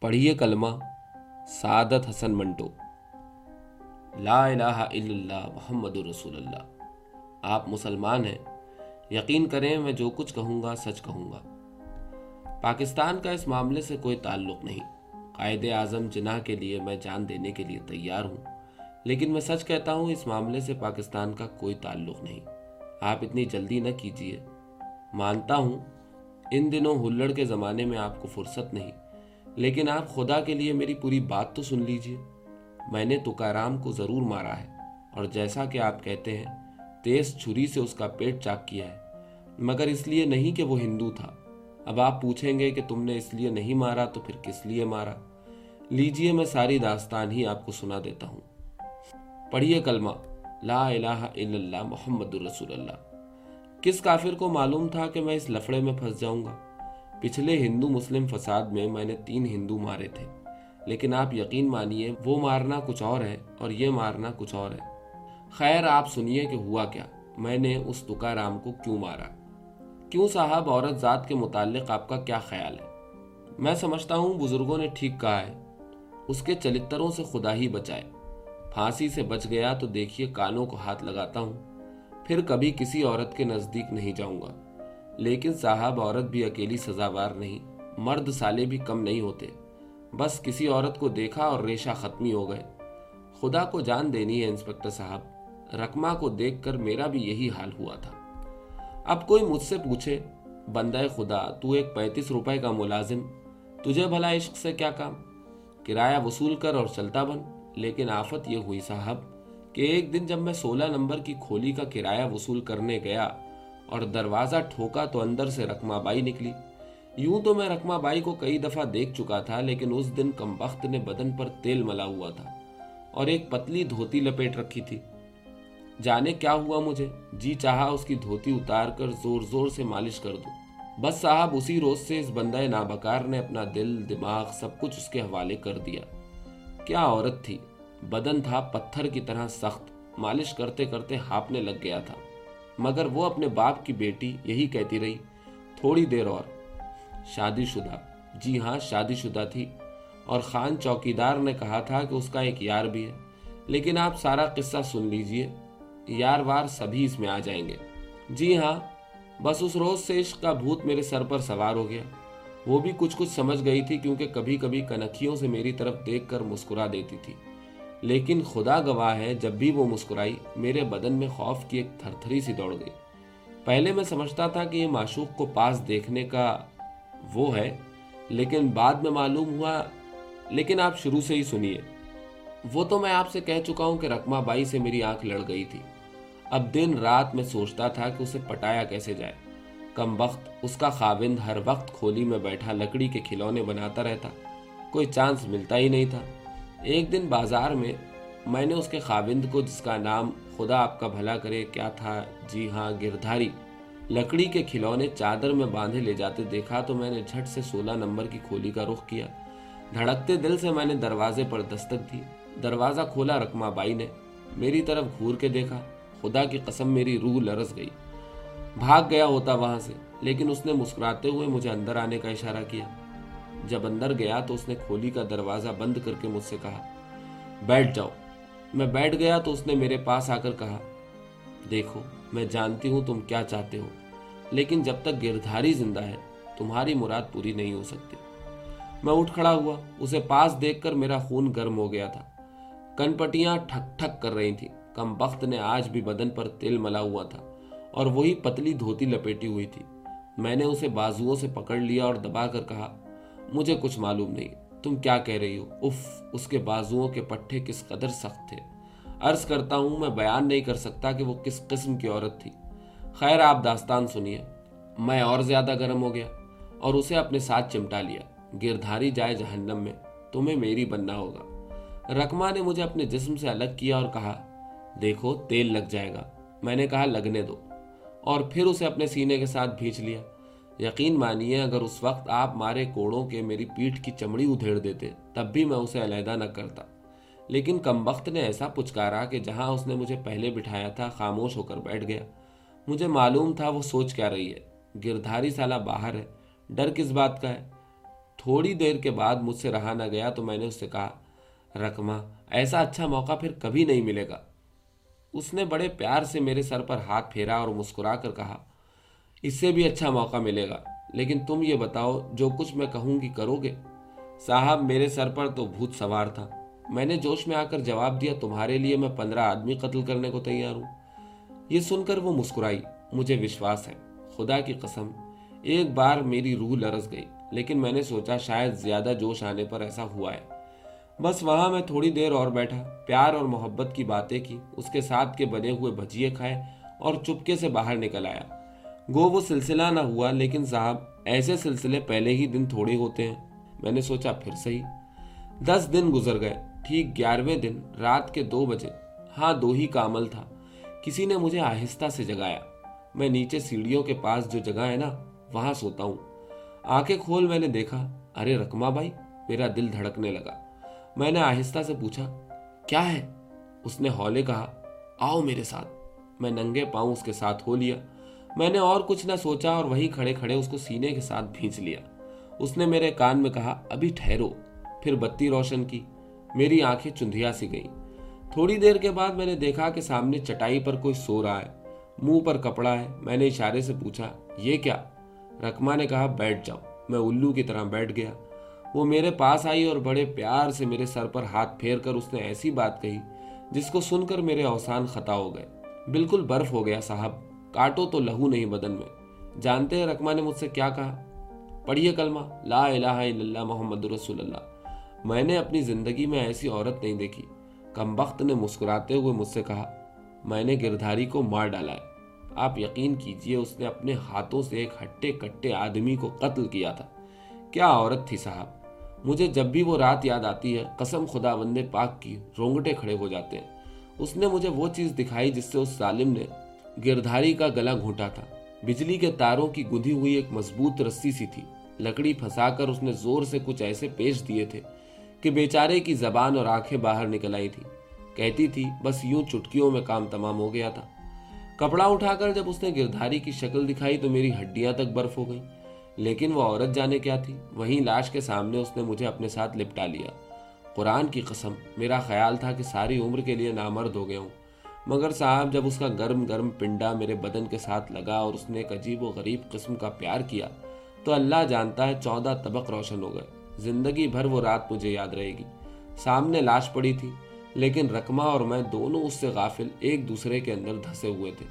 پڑھیے کلمہ سعادت حسن منٹو۔ لا الہ الا اللہ محمد رسول اللہ۔ آپ مسلمان ہیں، یقین کریں میں جو کچھ کہوں گا سچ کہوں گا۔ پاکستان کا اس معاملے سے کوئی تعلق نہیں۔ قائد اعظم جناح کے لیے میں جان دینے کے لیے تیار ہوں۔ لیکن میں سچ کہتا ہوں، اس معاملے سے پاکستان کا کوئی تعلق نہیں۔ آپ اتنی جلدی نہ کیجیے مانتا ہوں، ان دنوں ہلڑ کے زمانے میں آپ کو فرصت نہیں۔ لیکن آپ خدا کے لیے میری پوری بات تو سن لیجیے۔ میں نے تکارام کو ضرور مارا ہے اور جیسا کہ آپ کہتے ہیں، تیز چھری سے اس کا پیٹ چاک کیا ہے۔ مگر اس لیے نہیں کہ وہ ہندو تھا۔ اب آپ پوچھیں گے کہ تم نے اس لیے نہیں مارا تو پھر کس لیے مارا؟ لیجیے، میں ساری داستان ہی آپ کو سنا دیتا ہوں۔ پڑھیے کلمہ، لا الہ الا اللہ محمد الرسول اللہ۔ کس کافر کو معلوم تھا کہ میں اس لفڑے میں پھنس جاؤں گا؟ پچھلے ہندو مسلم فساد میں میں نے تین ہندو مارے تھے۔ لیکن آپ یقین مانیے، وہ مارنا کچھ اور ہے اور یہ مارنا کچھ اور ہے۔ خیر، آپ سنیے کہ ہوا کیا۔ میں نے اس تکا رام کو کیوں مارا؟ کیوں صاحب، عورت ذات کے متعلق آپ کا کیا خیال ہے؟ میں سمجھتا ہوں بزرگوں نے ٹھیک کہا ہے۔ اس کے چلتروں سے خدا ہی بچائے۔ پھانسی سے بچ گیا تو دیکھیے کانوں کو ہاتھ لگاتا ہوں۔ پھر کبھی کسی عورت کے نزدیک نہیں جاؤں گا۔ لیکن صاحب عورت بھی اکیلی سزاوار نہیں، مرد سالے بھی کم نہیں ہوتے۔ بس کسی عورت کو دیکھا اور ریشہ ختمی ہو گئے۔ خدا کو جان دینی ہے انسپکٹر صاحب، رقمہ کو دیکھ کر میرا بھی یہی حال ہوا تھا۔ اب کوئی مجھ سے پوچھے، بندہ خدا، تو ایک پینتیس روپے کا ملازم، تجھے بھلا عشق سے کیا کام؟ کرایہ وصول کر اور چلتا بن۔ لیکن آفت یہ ہوئی صاحب کہ ایک دن جب میں سولہ نمبر کی کھولی کا کرایہ وصول کرنے گیا اور دروازہ ٹھوکا تو اندر سے رکمہ بائی نکلی۔ یوں تو میں رکمہ بائی کو کئی دفعہ دیکھ چکا تھا، لیکن اس دن کم وقت نے بدن پر تیل ملا ہوا تھا اور ایک پتلی دھوتی لپیٹ رکھی تھی۔ جانے کیا ہوا مجھے؟ جی چاہا اس کی دھوتی اتار کر زور زور سے مالش کر دوں۔ بس صاحب، اسی روز سے اس بندہ نابکار نے اپنا دل، دماغ سب کچھ اس کے حوالے کر دیا۔ کیا عورت تھی؟ بدن تھا پتھر کی طرح سخت، مالش کرتے کرتے ہاپنے لگ گیا تھا۔ مگر وہ اپنے باپ کی بیٹی یہی کہتی رہی، تھوڑی دیر اور۔ شادی شدہ۔ جی ہاں شادی شدہ تھی۔ اور خان چوکیدار نے کہا تھا کہ اس کا ایک یار بھی ہے۔ لیکن آپ سارا قصہ سن لیجیے۔ یار وار سبھی اس میں آ جائیں گے۔ جی ہاں بس اس روز سے عشق کا بھوت میرے سر پر سوار ہو گیا۔ وہ بھی کچھ کچھ سمجھ گئی تھی کیونکہ کبھی کبھی کنکھیوں سے میری طرف دیکھ کر مسکرا دیتی تھی۔ لیکن خدا گواہ ہے، جب بھی وہ مسکرائی، میرے بدن میں خوف کی ایک تھر تھری سی دوڑ گئی۔ پہلے میں سمجھتا تھا کہ یہ معشوق کو پاس دیکھنے کا وہ ہے، لیکن بعد میں معلوم ہوا، لیکن آپ شروع سے ہی سنیے۔ وہ تو میں آپ سے کہہ چکا ہوں کہ رقمہ بائی سے میری آنکھ لڑ گئی تھی۔ اب دن رات میں سوچتا تھا کہ اسے پٹایا کیسے جائے۔ کم وقت اس کا خاوند ہر وقت کھولی میں بیٹھا، لکڑی کے کھلونے بناتا رہتا۔ کوئی چانس ملتا ہی نہیں تھا۔ ایک دن بازار میں میں نے اس کے خاوند کو جس کا نام خدا آپ کا بھلا کرے، کیا تھا؟ جی ہاں گردھاری۔ لکڑی کے کھلونے چادر میں باندھے لے جاتے دیکھا تو میں نے جھٹ سے سولہ نمبر کی کھولی کا رخ کیا۔ دھڑکتے دل سے میں نے دروازے پر دستک دی۔ دروازہ کھولا رکما بائی نے میری طرف گھور کے دیکھا۔ خدا کی قسم، میری روح لرس گئی۔ بھاگ گیا ہوتا وہاں سے، لیکن اس نے مسکراتے ہوئے مجھے اندر آنے کا اشارہ کیا۔ جب اندر گیا تو اس نے کھولی کا دروازہ بند کر کے مجھ سے کہا، بیٹھ جاؤ۔ میں بیٹھ گیا تو اس نے میرے پاس آ کر کہا، دیکھو، میں جانتی ہوں تم کیا چاہتے ہو، لیکن جب تک گردھاری زندہ ہے، تمہاری مراد پوری نہیں ہو سکتی۔ میں اٹھ کھڑا ہوا، اسے پاس دیکھ کر میرا خون گرم ہو گیا تھا۔ کن پٹیاں ٹھک ٹھک کر رہی تھیں۔ کم بخت نے آج بھی بدن پر تیل ملا ہوا تھا اور وہی پتلی دھوتی لپیٹی ہوئی تھی۔ میں نے اسے بازوؤں سے پکڑ لیا اور دبا کر کہا مجھے کچھ معلوم نہیں۔ تم کیا کہہ رہی ہو؟ اف اس کے بازوؤں کے پٹھے کس قدر سخت تھے۔ عرض کرتا ہوں، میں بیان نہیں کر سکتا کہ وہ کس قسم کی عورت تھی۔ خیر، آپ داستان سنیے۔ میں اور زیادہ گرم ہو گیا اور اسے اپنے ساتھ چمٹا لیا۔ گردھاری جائے جہنم میں، تمہیں میری بننا ہوگا۔ رقمہ نے مجھے اپنے جسم سے الگ کیا اور کہا، دیکھو، تیل لگ جائے گا۔ میں نے کہا، لگنے دو۔ اور پھر اسے اپنے سینے کے ساتھ بھیچ لیا۔ یقین مانیے، اگر اس وقت آپ مارے کوڑوں کے میری پیٹھ کی چمڑی ادھیڑ دیتے، تب بھی میں اسے علیحدہ نہ کرتا۔ لیکن کم وقت نے ایسا پچکارا کہ جہاں اس نے مجھے پہلے بٹھایا تھا، خاموش ہو کر بیٹھ گیا۔ مجھے معلوم تھا وہ سوچ کیا رہی ہے۔ گردھاری سالہ باہر ہے، ڈر کس بات کا ہے؟ تھوڑی دیر کے بعد مجھ سے رہا نہ گیا تو میں نے اس سے کہا، رقمہ، ایسا اچھا موقع پھر کبھی نہیں ملے گا۔ اس نے بڑے پیار سے میرے سر پر ہاتھ پھیرا اور مسکرا کر کہا اس سے بھی اچھا موقع ملے گا۔ لیکن تم یہ بتاؤ، جو کچھ میں کہوں گی کرو گے؟ صاحب، میرے سر پر تو بھوت سوار تھا۔ میں نے جوش میں آ کر جواب دیا، تمہارے لیے میں پندرہ آدمی قتل کرنے کو تیار ہوں۔ یہ سن کر وہ مسکرائی۔ مجھے وشواس ہے۔ خدا کی قسم، ایک بار میری روح لرز گئی، لیکن میں نے سوچا شاید زیادہ جوش آنے پر ایسا ہوا ہے۔ بس وہاں میں تھوڑی دیر اور بیٹھا، پیار اور محبت کی باتیں کی، اس کے ساتھ کے بنے ہوئے بھجیے کھائے اور چپکے سے باہر نکل آیا۔ گو وہ سلسلہ نہ ہوا، لیکن صاحب، ایسے سلسلے پہلے ہی دن تھوڑے ہوتے ہیں۔ میں نے سوچا پھر صحیح۔ دس دن گزر گئے، ٹھیک گیارہویں دن، رات کے دو بجے۔ ہاں دو ہی کا عمل تھا۔ کسی نے مجھے آہستہ سے جگایا۔ میں نیچے سیڑھیوں کے پاس جو جگہ ہے نا، وہاں سوتا ہوں۔ آنکھیں کھول میں نے دیکھا۔ ارے رکما بھائی، میرا دل دھڑکنے لگا۔ میں نے آہستہ سے پوچھا، کیا ہے؟ اس نے ہولے کہا، آؤ میرے ساتھ۔ میں ننگے پاؤں اس کے ساتھ ہو لیا۔ میں نے اور کچھ نہ سوچا اور وہی کھڑے کھڑے اس کو سینے کے ساتھ بھینچ لیا۔ اس نے میرے کان میں کہا، ابھی ٹھہرو۔ پھر بتی روشن کی۔ میری آنکھیں چندھیا سی گئیں۔ تھوڑی دیر کے بعد میں نے دیکھا کہ سامنے چٹائی پر کوئی سو رہا ہے۔ منہ پر کپڑا ہے۔ میں نے اشارے سے پوچھا، یہ کیا؟ رکما نے کہا، بیٹھ جاؤ۔ میں الو کی طرح بیٹھ گیا۔ وہ میرے پاس آئی اور بڑے پیار سے میرے سر پر ہاتھ پھیر کر اس نے ایسی بات کہی جس کو سن کر میرے اوسان خطا ہو گئے۔ بالکل برف ہو گیا، صاحب۔ کاٹو تو لہو نہیں بدن میں۔ جانتے ہیں رکما نے مجھ سے کیا کہا؟ پڑھیے کلمہ۔ لا الہ الا اللہ محمد رسول اللہ۔ میں نے اپنی زندگی میں ایسی عورت نہیں دیکھی۔ کم وقت نے مسکراتے ہوئے مجھ سے کہا، میں نے گردھاری کو مار ڈالا ہے۔ آپ یقین کیجیے اس نے اپنے ہاتھوں سے ایک ہٹے کٹے آدمی کو قتل کیا تھا۔ کیا عورت تھی صاحب؟ مجھے جب بھی وہ رات یاد آتی ہے، قسم خدا بندے پاک کی رونگٹے کھڑے ہو جاتے ہیں۔ اس نے مجھے وہ چیز دکھائی جس سے اس ظالم نے گردھاری کا گلا گھونٹا تھا۔ بجلی کے تاروں کی گدھی ہوئی ایک مضبوط رسی سی تھی۔ لکڑی پھنسا کر اس نے زور سے کچھ ایسے پیش دیے تھے کہ بیچارے کی زبان اور آنکھیں باہر نکل آئی تھی کہتی تھی، بس یوں چٹکیوں میں کام تمام ہو گیا تھا۔ کپڑا اٹھا کر جب اس نے گردھاری کی شکل دکھائی تو میری ہڈیاں تک برف ہو گئیں۔ لیکن وہ عورت جانے کیا تھی۔ وہیں لاش کے سامنے اس نے مجھے اپنے ساتھ لپٹا لیا۔ قرآن کی قسم، میرا خیال تھا کہ ساری عمر کے لیے نامرد ہو گیا ہوں۔ مگر صاحب، جب اس کا گرم گرم پنڈا میرے بدن کے ساتھ لگا اور اس نے ایک عجیب و غریب قسم کا پیار کیا، تو اللہ جانتا ہے چودہ طبق روشن ہو گئے۔ زندگی بھر وہ رات مجھے یاد رہے گی۔ سامنے لاش پڑی تھی، لیکن رکما اور میں دونوں اس سے غافل ایک دوسرے کے اندر دھسے ہوئے تھے۔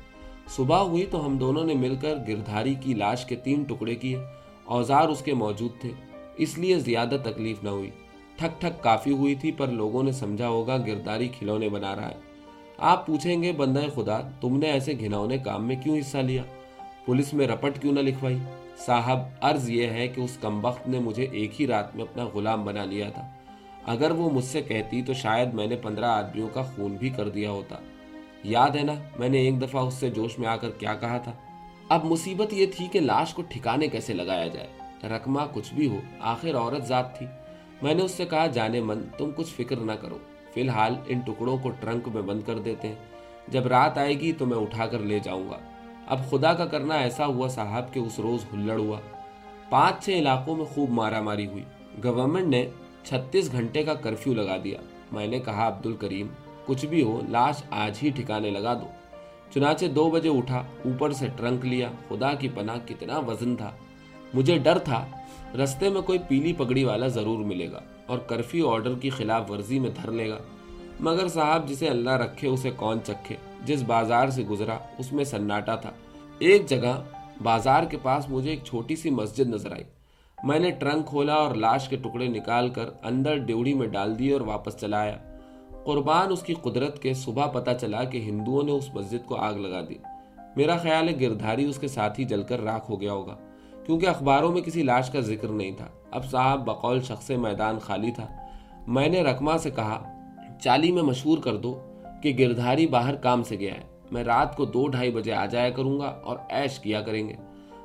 صبح ہوئی تو ہم دونوں نے مل کر گردھاری کی لاش کے تین ٹکڑے کیے۔ اوزار اس کے موجود تھے، اس لیے زیادہ تکلیف نہ ہوئی۔ ٹھک ٹھک کافی ہوئی تھی، پر لوگوں نے سمجھا ہوگا گرداری کھلونے بنا رہا ہے۔ آپ پوچھیں گے، بندہ خدا، تم نے ایسے گھنونے کام میں کیوں حصہ لیا؟ پولیس میں رپٹ کیوں نہ لکھوائی؟ صاحب، عرض یہ ہے کہ اس کم وقت نے مجھے ایک ہی رات میں اپنا غلام بنا لیا تھا۔ اگر وہ مجھ سے کہتی تو شاید میں نے پندرہ آدمیوں کا خون بھی کر دیا ہوتا۔ یاد ہے نا، میں نے ایک دفعہ اس سے جوش میں آ کر کیا کہا تھا۔ اب مصیبت یہ تھی کہ لاش کو ٹھکانے کیسے لگایا جائے؟ رقمہ کچھ بھی ہو، آخر عورت ذات تھی۔ میں نے اس سے کہا، جانے من، تم کچھ فکر نہ کرو۔ فی الحال ان ٹکڑوں کو ٹرنک میں بند کر دیتے ہیں۔ جب رات آئے گی تو میں اٹھا کر لے جاؤں گا۔ اب خدا کا کرنا ایسا ہوا صاحب کہ اس روز ہلڑ ہوا۔ پانچ چھ علاقوں میں خوب مارا ماری ہوئی۔ گورنمنٹ نے چھتیس گھنٹے کا کرفیو لگا دیا۔ میں نے کہا، عبد الکریم، کچھ بھی ہو، لاش آج ہی ٹھکانے لگا دو۔ چنانچہ دو بجے اٹھا، اوپر سے ٹرنک لیا۔ خدا کی پناہ کتنا وزن تھا۔ مجھے ڈر تھا رستے میں کوئی پیلی پگڑی والا ضرور ملے گا اور کرفیو آرڈر کی خلاف ورزی میں دھر لے گا۔ مگر صاحب جسے اللہ رکھے اسے کون چکھے؟ جس بازار سے گزرا، اس میں سناٹا تھا۔ ایک جگہ بازار کے پاس مجھے ایک چھوٹی سی مسجد نظر آئی۔ میں نے ٹرنک کھولا اور لاش کے ٹکڑے نکال کر اندر ڈیوڑی میں ڈال دیے اور واپس چلایا قربان اس کی قدرت کے صبح پتا چلا کہ ہندوؤں نے اس مسجد کو آگ لگا دی۔ میرا خیال ہے گردھاری اس کے ساتھ ہی جل کر راکھ ہو گیا ہوگا۔ کیونکہ اخباروں میں کسی لاش کا ذکر نہیں تھا۔ اب صاحب بقول شخص میدان خالی تھا۔ میں نے رقمہ سے کہا، چالی میں مشہور کر دو کہ گردھاری باہر کام سے گیا ہے۔ میں رات کو دو ڈھائی بجے آ جایا کروں گا اور ایش کیا کریں گے۔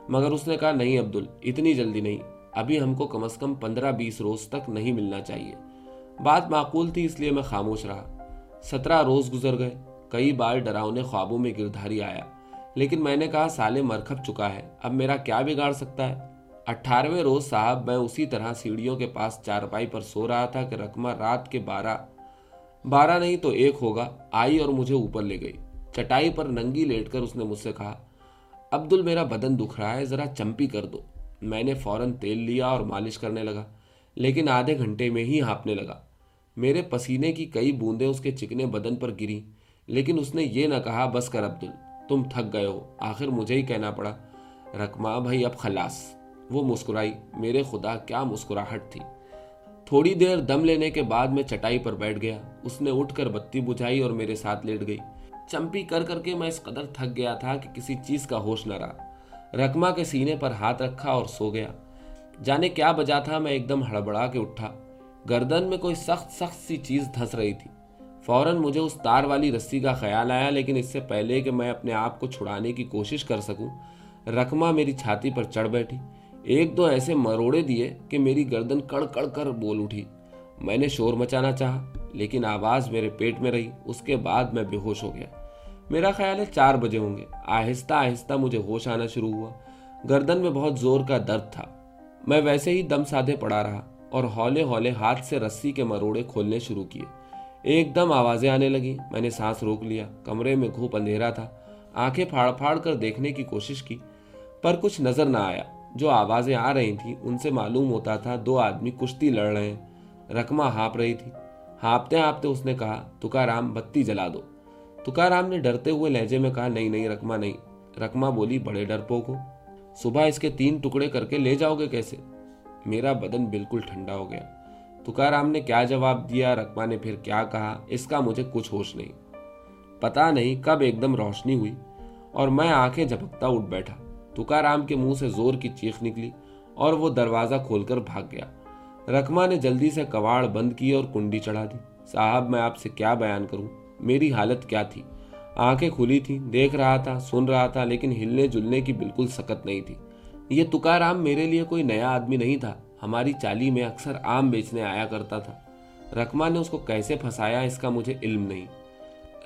مگر اس نے کہا، نہیں عبدل، اتنی جلدی نہیں۔ ابھی ہم کو کم از کم پندرہ بیس روز تک نہیں ملنا چاہیے۔ بات معقول تھی، اس لیے میں خاموش رہا۔ سترہ روز گزر گئے۔ کئی بار ڈراؤنے خوابوں میں گردھاری آیا۔ لیکن میں نے کہا سالے مرکھب چکا ہے، اب میرا کیا بگاڑ سکتا ہے؟ اٹھارہویں روز صاحب، میں اسی طرح سیڑھیوں کے پاس چارپائی پر سو رہا تھا کہ رقمہ رات کے بارہ بارہ نہیں تو ایک ہوگا، آئی اور مجھے اوپر لے گئی۔ چٹائی پر ننگی لیٹ کر اس نے مجھ سے کہا، عبدل میرا بدن دکھ رہا ہے، ذرا چمپی کر دو۔ میں نے فوراً تیل لیا اور مالش کرنے لگا، لیکن آدھے گھنٹے میں ہی ہانپنے لگا۔ میرے پسینے کی کئی بوندیں اس کے چکنے بدن پر گری لیکن اس نے یہ نہ کہا، بس کر عبدل۔ تم تھک گئے ہو۔ آخر مجھے ہی کہنا پڑا رکما بھائی، اب خلاص۔ وہ مسکرائی۔ میرے خدا، کیا مسکراہٹ تھی۔ تھوڑی دیر دم لینے کے بعد میں چٹائی پر بیٹھ گیا۔ اس نے اٹھ کر بتی بجھائی اور میرے ساتھ لیٹ گئی۔ چمپی کر کر کے میں اس قدر تھک گیا تھا کہ کسی چیز کا ہوش نہ رہا۔ رکما کے سینے پر ہاتھ رکھا اور سو گیا۔ جانے کیا بجا تھا، میں ایک دم ہڑبڑا کے اٹھا۔ گردن میں کوئی سخت سخت سی چیز دھس رہی تھی۔ فوراً مجھے اس تار والی رسی کا خیال آیا، لیکن اس سے پہلے کہ میں اپنے آپ کو چھڑانے کی کوشش کر سکوں رکما میری چھاتی پر چڑھ بیٹھی۔ ایک دو ایسے مروڑے دیے کہ میری گردن کڑ کڑ کر بول اٹھی۔ میں نے شور مچانا چاہا، لیکن آواز میرے پیٹ میں رہی۔ اس کے بعد میں بے ہوش ہو گیا۔ میرا خیال ہے چار بجے ہوں گے۔ آہستہ آہستہ مجھے ہوش آنا شروع ہوا۔ گردن میں بہت زور کا درد تھا۔ میں ویسے ہی دم سادھے پڑا رہا اور ہولے ہولے ہاتھ سے رسی کے مروڑے کھولنے شروع کیے۔ ایک دم آوازیں آنے لگی میں نے سانس روک لیا۔ کمرے میں گھوپ اندھیرا تھا۔ آنکھیں پھاڑ پھاڑ کر دیکھنے کی کوشش کی، پر کچھ نظر نہ آیا۔ جو آوازیں آ رہی تھیں، ان سے معلوم ہوتا تھا دو آدمی کشتی لڑ رہے ہیں۔ رکما ہانپ رہی تھی۔ ہانپتے ہانپتے اس نے کہا تکارام بتی جلا دو۔ تکارام نے ڈرتے ہوئے لہجے میں کہا، نہیں نہیں رکما نہیں۔ رکما بولی، بڑے ڈر پو کو صبح اس کے تین ٹکڑے کر کے لے جاؤ گے کیسے؟ میرا بدن بالکل ٹھنڈا ہو گیا۔ تکارام نے کیا جواب دیا رکما نے پھر کیا کہا اس کا مجھے کچھ ہوش نہیں پتا نہیں کب ایک دم روشنی ہوئی اور میں آنکھیں جھپکتا اٹھ بیٹھا تکارام کے منہ سے زور کی چیخ نکلی اور وہ دروازہ کھول کر بھاگ گیا رکما نے جلدی سے کواڑ بند کی اور کنڈی چڑھا دی صاحب میں آپ سے کیا بیان کروں میری حالت کیا تھی آنکھیں کھلی تھی دیکھ رہا تھا سن رہا تھا لیکن ہلنے جلنے کی بالکل سکت نہیں تھی یہ تکارام میرے لیے کوئی نیا آدمی نہیں تھا ہماری چالی میں اکثر آم بیچنے آیا کرتا تھا۔ رکما نے اس کو کیسے پھنسایا اس کا مجھے علم نہیں۔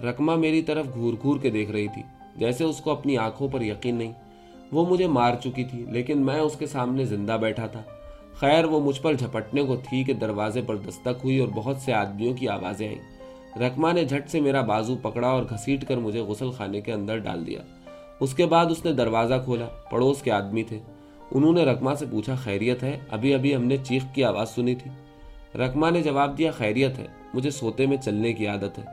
رکما میری طرف گھور گھور کے دیکھ رہی تھی، جیسے اس کو اپنی آنکھوں پر یقین نہیں۔ وہ مجھے مار چکی تھی، لیکن میں اس کے سامنے زندہ بیٹھا تھا۔ خیر، وہ مجھ پر جھپٹنے کو تھی کہ دروازے پر دستک ہوئی اور بہت سے آدمیوں کی آوازیں آئیں۔ رکما نے جھٹ سے میرا بازو پکڑا اور گھسیٹ کر مجھے غسل خانے کے اندر ڈال دیا۔ اس کے بعد اس نے دروازہ کھولا۔ پڑوس کے آدمی تھے۔ انہوں نے رکما سے پوچھا، خیریت ہے؟ ابھی ابھی ہم نے چیخ کی آواز سنی تھی۔ رکما نے جواب دیا، خیریت ہے، مجھے سوتے میں چلنے کی عادت ہے۔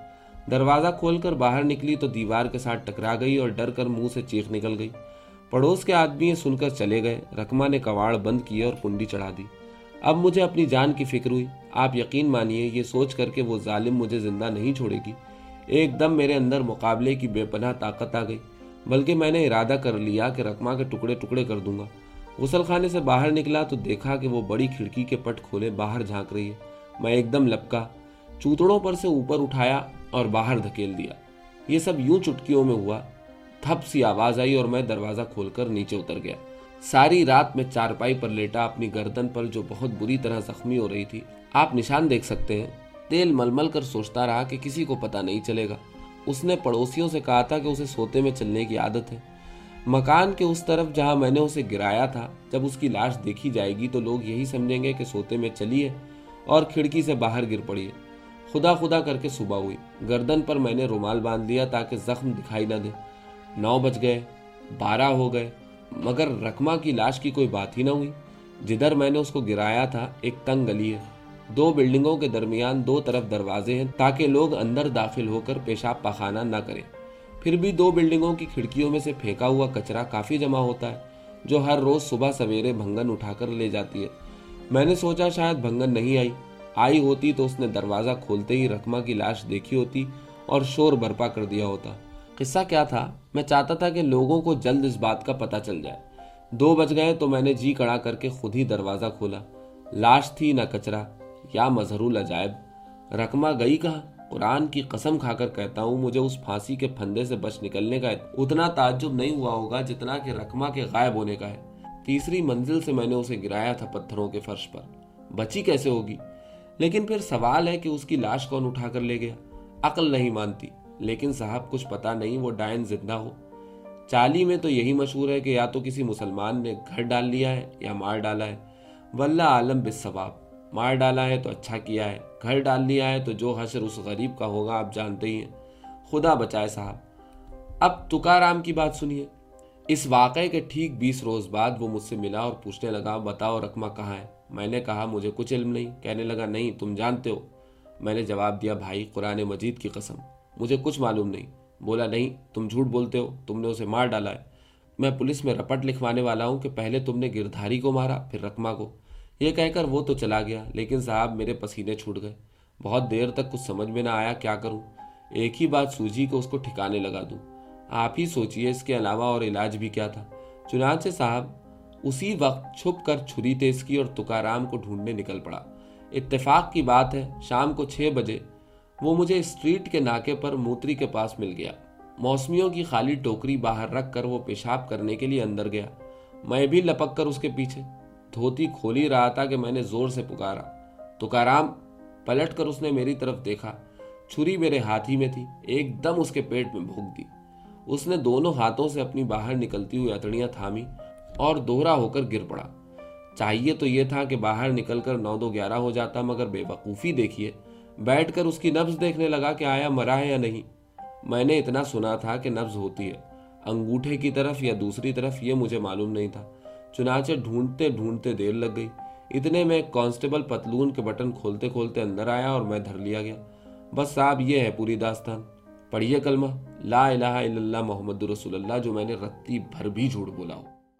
دروازہ کھول کر باہر نکلی تو دیوار کے ساتھ ٹکرا گئی اور ڈر کر منہ سے چیخ نکل گئی۔ پڑوس کے آدمی سن کر چلے گئے۔ رکما نے کواڑ بند کیے اور کنڈی چڑھا دی۔ اب مجھے اپنی جان کی فکر ہوئی۔ آپ یقین مانیے، یہ سوچ کر کے وہ ظالم مجھے زندہ نہیں چھوڑے گی۔ ایک دم میرے اندر مقابلے کی بے پناہ طاقت آ گئی، بلکہ میں نے ارادہ کر لیا کہ رکما کے ٹکڑے ٹکڑے کر دوں گا۔ غسل خانے سے باہر نکلا تو دیکھا کہ وہ بڑی کھڑکی کے پٹ کھولے باہر جھانک رہی ہے۔ میں ایک دم لپکا، چوتڑوں پر سے اوپر اٹھایا اور باہر دھکیل دیا۔ یہ سب یوں چٹکیوں میں ہوا۔ تھپ سی آواز آئی اور میں دروازہ کھول کر نیچے اتر گیا۔ ساری رات میں چارپائی پر لیٹا اپنی گردن پر جو بہت بری طرح زخمی ہو رہی تھی۔ آپ نشان دیکھ سکتے ہیں۔ تیل مل مل کر سوچتا رہا کہ کسی کو پتا نہیں چلے گا۔ اس نے پڑوسیوں سے کہا تھا کہ اسے سوتے میں چلنے کی عادت ہے۔ مکان کے اس طرف جہاں میں نے اسے گرایا تھا، جب اس کی لاش دیکھی جائے گی تو لوگ یہی سمجھیں گے کہ سوتے میں چلی ہے اور کھڑکی سے باہر گر پڑی ہے۔ خدا خدا کر کے صبح ہوئی۔ گردن پر میں نے رومال باندھ لیا تاکہ زخم دکھائی نہ دے۔ نو بج گئے، بارہ ہو گئے، مگر رکما کی لاش کی کوئی بات ہی نہ ہوئی۔ جدھر میں نے اس کو گرایا تھا، ایک تنگ گلی ہے۔ دو بلڈنگوں کے درمیان دو طرف دروازے ہیں تاکہ لوگ اندر داخل ہو کر پیشاب پخانہ نہ کریں۔ پھر بھی دو بلڈنگوں کی کھڑکیوں میں سے پھینکا ہوا کچرا کافی جمع ہوتا ہے، جو ہر روز صبح سویرے بھنگن اٹھا کر لے جاتی ہے۔ میں نے سوچا شاید بھنگن نہیں آئی۔ آئی ہوتی تو اس نے دروازہ کھولتے ہی رکما کی لاش دیکھی ہوتی اور شور برپا کر دیا ہوتا۔ قصہ کیا تھا؟ میں چاہتا تھا کہ لوگوں کو جلد اس بات کا پتہ چل جائے۔ دو بج گئے تو میں نے جی کڑا کر کے خود ہی دروازہ کھولا۔ لاش تھی نہ کچرا، یا مظہر العجائب۔ رقمہ گئی کہا قرآن کی قسم کھا کر کہتا ہوں، مجھے اس پھانسی کے پھندے سے بچ نکلنے کا اتنا تعجب نہیں ہوا ہوگا جتنا کہ رقمہ کے غائب ہونے کا ہے۔ تیسری منزل سے میں نے اسے گرایا تھا پتھروں کے فرش پر۔ بچی کیسے ہوگی؟ لیکن پھر سوال ہے کہ اس کی لاش کون اٹھا کر لے گیا۔ عقل نہیں مانتی، لیکن صاحب کچھ پتا نہیں وہ ڈائن زندہ ہو۔ چالی میں تو یہی مشہور ہے کہ یا تو کسی مسلمان نے گھر ڈال لیا ہے یا مار ڈالا ہے۔ واللہ عالم بثواب مار ڈالا ہے تو اچھا کیا ہے۔ گھر ڈال لیا ہے تو جو حشر اس غریب کا ہوگا، آپ جانتے ہی ہیں۔ خدا بچائے صاحب۔ اب تکارام کی بات سنیے۔ اس واقعے کے ٹھیک بیس روز بعد وہ مجھ سے ملا اور پوچھنے لگا، بتاؤ رقمہ کہاں ہے؟ میں نے کہا، مجھے کچھ علم نہیں۔ کہنے لگا، نہیں، تم جانتے ہو۔ میں نے جواب دیا، بھائی، قرآن مجید کی قسم۔ مجھے کچھ معلوم نہیں۔ بولا، نہیں، تم جھوٹ بولتے ہو، تم نے اسے مار ڈالا ہے۔ میں پولیس میں رپٹ لکھوانے والا ہوں کہ پہلے تم نے گردھاری کو مارا، پھر رقمہ کو۔ یہ کہہ کر وہ تو چلا گیا، لیکن صاحب میرے پسینے چھوٹ گئے۔ بہت دیر تک کچھ سمجھ میں نہ آیا کیا کروں۔ ایک ہی بات سوجی کو اس کو ٹھکانے لگا دوں۔ آپ ہی سوچئے اس کے علاوہ اور علاج بھی کیا تھا۔ چنانچہ صاحب، اسی وقت چھپ کر چھری تیز کی اور تکارام کو ڈھونڈنے نکل پڑا۔ اتفاق کی بات ہے، شام کو چھ بجے وہ مجھے اسٹریٹ کے ناکے پر موتری کے پاس مل گیا۔ موسمیوں کی خالی ٹوکری باہر رکھ کر وہ پیشاب کرنے کے لیے اندر گیا۔ میں بھی لپک کر اس کے پیچھے۔ دھوتی کھولی رہا تھا کہ میں نے زور سے پکارا۔ تکارام پلٹ کر اس نے میری طرف دیکھا۔ چھری میرے ہاتھ ہی میں تھی، ایک دم اس کے پیٹ میں بھوک دی۔ اس نے دونوں ہاتھوں سے اپنی باہر نکلتی ہوئی اتڑیاں تھامی اور دوہرا ہو کر گر پڑا۔ چاہیے تو یہ تھا کہ باہر نکل کر نو دو گیارہ ہو جاتا، مگر بے وقوفی دیکھیے۔ بیٹھ کر اس کی نبز دیکھنے لگا کہ آیا مرا ہے یا نہیں۔ میں نے اتنا سنا تھا کہ نبز ہوتی ہے، انگوٹھے کی طرف یا دوسری طرف، یہ مجھے معلوم نہیں تھا۔ چنانچہ ڈھونڈتے ڈھونڈتے دیر لگ گئی۔ اتنے میں کانسٹیبل پتلون کے بٹن کھولتے کھولتے اندر آیا اور میں دھر لیا گیا۔ بس صاحب، یہ ہے پوری داستان۔ پڑھیے کلمہ۔ لا الہ الا اللہ محمد رسول اللہ، جو میں نے رتی بھر بھی جھوٹ بولا ہو۔